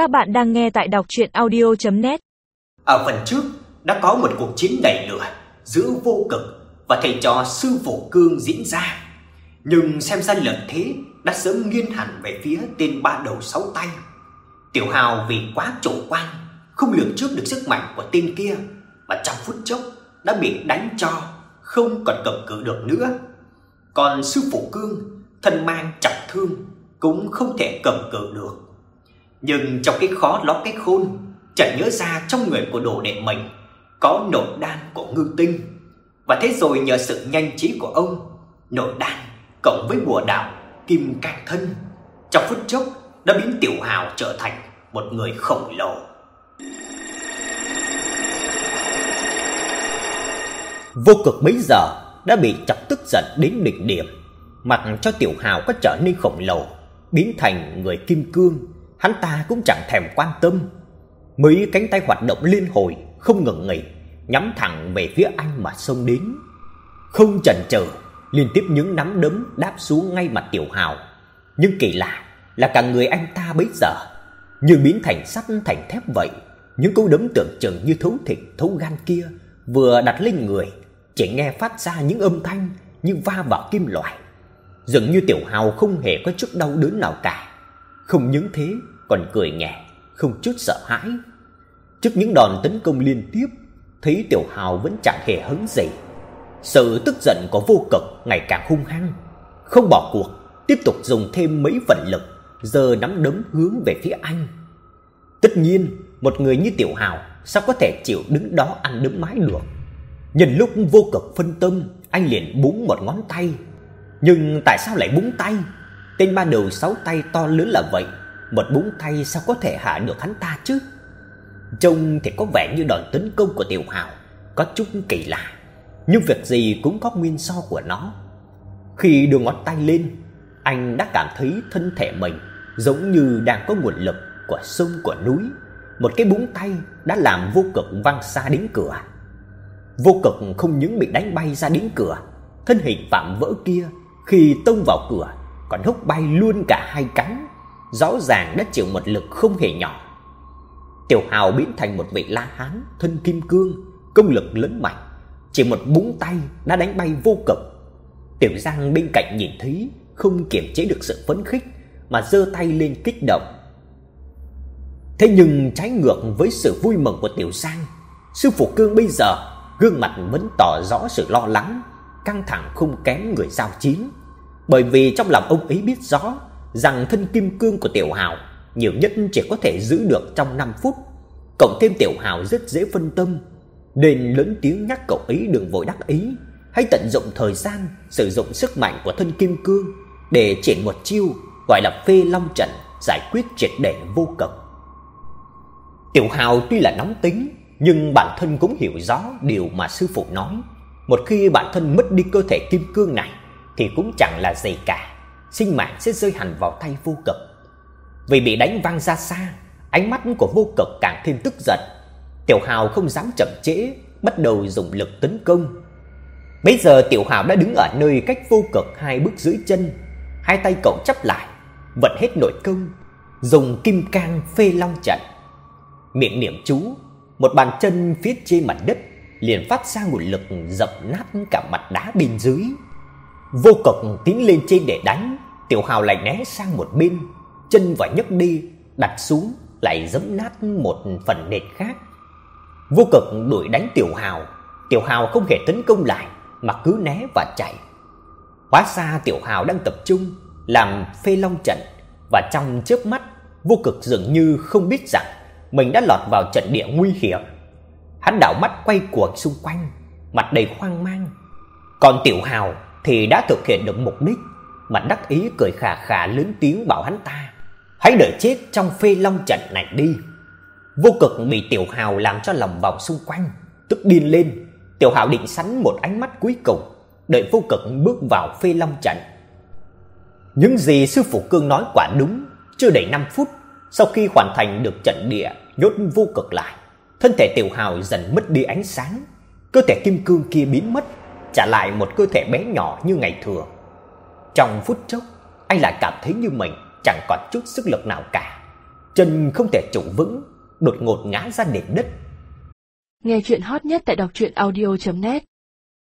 Các bạn đang nghe tại đọc docchuyenaudio.net. Ở phần trước đã có một cuộc chiến đầy lửa giữa vô cực và thầy trò sư phụ cương diễn ra. Nhưng xem ra lợi thế đã sớm nghiêng hẳn về phía tên ba đầu sáu tay. Tiểu Hào vì quá chủ quan, không lường trước được sức mạnh của tên kia và trong phút chốc đã bị đánh cho không còn cầm cự được nữa. Còn sư phụ cương thân mang trọng thương cũng không thể cầm cự được. Nhưng trong cái khó ló cái khôn, chợt nhớ ra trong người của đồ đệ mình có nội đan của ngư tinh. Và thế rồi nhờ sự nhanh trí của ông, nội đan cộng với bùa đạo kim cang thân, trong phút chốc đã biến Tiểu Hào trở thành một người khổng lồ. Vô cực bấy giờ đã bị chọc tức giận đến đỉnh điểm, mặt cho Tiểu Hào có trở nên khổng lồ, biến thành người kim cương, hắn ta cũng chẳng thèm quan tâm. Mấy cánh tay hoạt động liên hồi, không ngừng nghỉ, nhắm thẳng về phía anh mà xông đến. Không chần chừ, liên tiếp những nắm đấm đáp xuống ngay mặt Tiểu Hào. Nhưng kỳ lạ là cả người anh ta bấy giờ như biến thành sắt thành thép vậy, những cú đấm tưởng chừng như thấu thịt thấu gan kia vừa đặt lên người, chỉ nghe phát ra những âm thanh như va vào kim loại. Dường như Tiểu Hào không hề có chút đau đớn nào cả. Không những thế, còn cười nhẹ, không chút sợ hãi. Trước những đòn tấn công liên tiếp, thấy Tiểu Hào vẫn chẳng hề hứng gì. Sự tức giận của vô cực ngày càng hung hăng, không bỏ cuộc, tiếp tục dùng thêm mấy phần lực, giờ nắm đấm hướng về phía anh. Tất nhiên, một người như Tiểu Hào sao có thể chịu đứng đó ăn đứng mãi được. Nhân lúc vô cực phân tâm, anh liền búng một ngón tay. Nhưng tại sao lại búng tay? Tên ba đầu sáu tay to lớn là vậy, một búng tay sao có thể hạ được hắn ta chứ? Trông thì có vẻ như đòn tấn công của Tiểu Hào có chút kỳ lạ, nhưng việc gì cũng có nguyên do của nó. Khi đưa ngón tay lên, anh đã cảm thấy thân thể mình giống như đang có nguồn lực của sông của núi. Một cái búng tay đã làm vô cực văng xa đến cửa. Vô cực không những bị đánh bay ra đến cửa, thân hình phạm vỡ kia khi tông vào cửa còn húc bay luôn cả hai cánh, rõ ràng đã chịu một lực không hề nhỏ. Tiểu Hào biến thành một vị La Hán thân kim cương, công lực lớn mạnh, chỉ một búng tay đã đánh bay vô cực. Tiểu Giang bên cạnh nhìn thấy không kiềm chế được sự phấn khích mà giơ tay lên kích động. Thế nhưng trái ngược với sự vui mừng của Tiểu Giang, sư phụ Cương bây giờ gương mặt vẫn tỏ rõ sự lo lắng, căng thẳng không kém người giao chiến, bởi vì trong lòng ông ấy biết rõ rằng thân kim cương của Tiểu Hào nhiều nhất chỉ có thể giữ được trong 5 phút, cộng thêm Tiểu Hào rất dễ phân tâm, nên lớn tiếng nhắc cậu ấy đừng vội đắc ý, hãy tận dụng thời gian sử dụng sức mạnh của thân kim cương để triển một chiêu gọi là Phê Long trận giải quyết triệt để vô cực. Tiểu Hào tuy là nóng tính, nhưng bản thân cũng hiểu rõ điều mà sư phụ nói, một khi bản thân mất đi cơ thể kim cương này thì cũng chẳng là gì cả, sinh mạng sẽ rơi hẳn vào tay vô cực. Vì bị đánh văng ra xa, ánh mắt của vô cực càng thêm tức giận. Tiểu Hào không dám chậm trễ, bắt đầu dùng lực tấn công. Bây giờ Tiểu Hào đã đứng ở nơi cách vô cực hai bước dưới chân, hai tay cậu chắp lại, vận hết nội công, dùng kim cang phê long trận. Miệng niệm chú, một bàn chân phía trên mặt đất liền phát ra một lực dập nát cả mặt đá bên dưới. Vô cực tiến lên trên để đánh, Tiểu Hào lại né sang một bên, chân và nhấc đi, đặt xuống lại giẫm nát một phần nền khác. Vô cực đuổi đánh Tiểu Hào, Tiểu Hào không hề tấn công lại mà cứ né và chạy. Hóa ra Tiểu Hào đang tập trung làm phê long trận và trong chớp mắt vô cực dường như không biết rằng mình đã lọt vào trận địa nguy hiểm. Hắn đảo mắt quay cuồng xung quanh, mặt đầy hoang mang. Còn Tiểu Hào thì đã thực hiện được mục đích, mà đắc ý cười khà khà lớn tiếng bảo hắn ta: "Hãy đợi chết trong phê long trận này đi." Vô cực bị Tiểu Hào làm cho lòng vòng xung quanh, tức điên lên. Tiểu Hào định sắn một ánh mắt cuối cùng, đợi Vô cực bước vào phê long trận. Những gì sư phụ Cương nói quả đúng, chưa đầy 5 phút sau khi hoàn thành được trận địa nhốt vô cực lại, thân thể Tiểu Hào dần mất đi ánh sáng, cơ thể kim cương kia biến mất, trả lại một cơ thể bé nhỏ như ngày thường. Trong phút chốc, anh lại cảm thấy như mình chẳng còn chút sức lực nào cả. chân không thể trụ vững, đột ngột ngã ra nền đất. Nghe chuyện hot nhất tại đọc truyện audio net